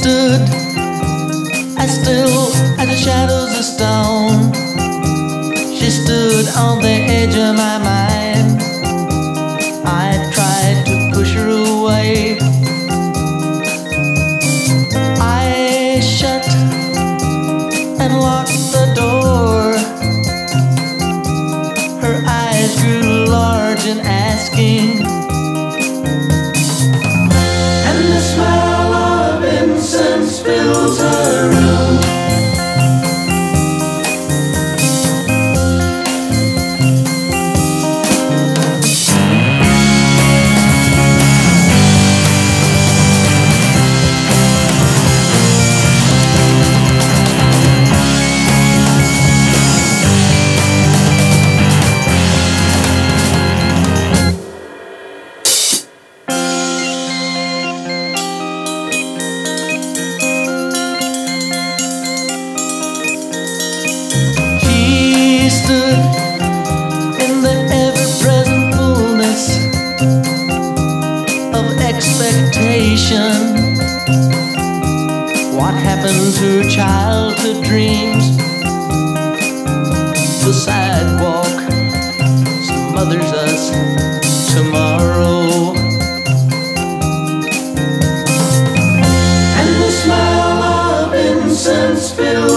stood as still as the shadows of stone. She stood on the edge of my mind. I tried to push her away. I shut and locked the door. Her eyes grew large and asking. And the of incense in the ever present fullness of expectation. What happened to childhood dreams? The sidewalk smothers us tomorrow. And the smile of incense fills.